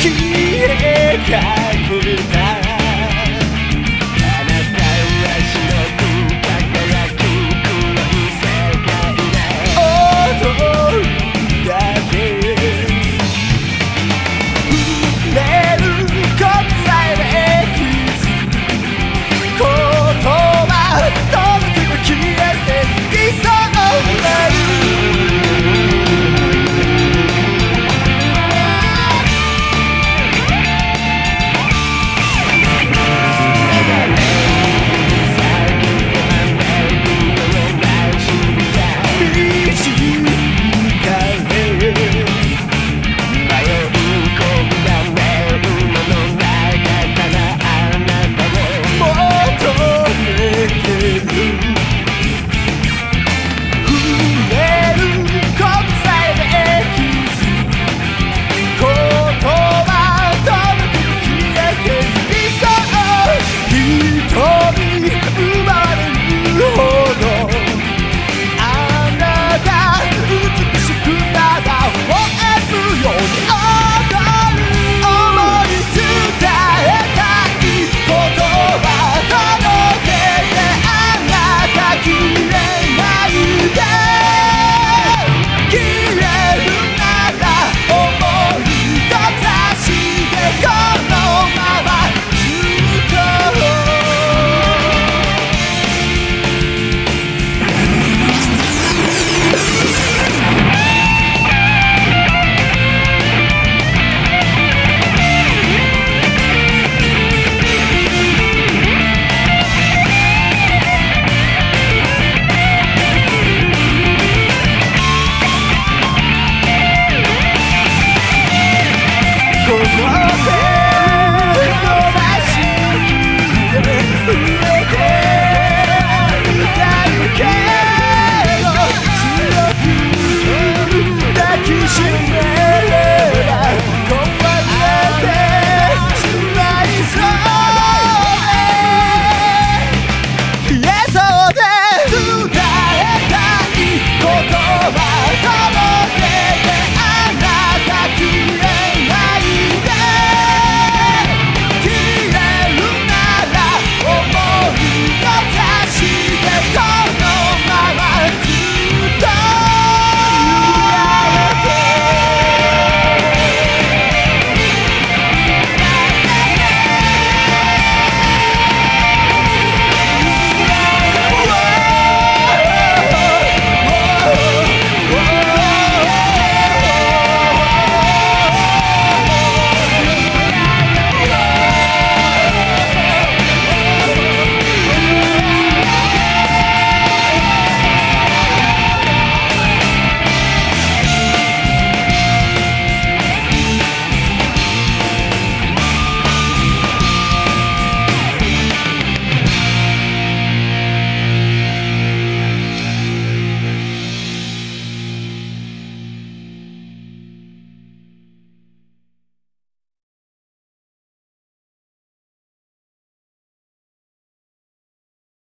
きしむように重 Oh.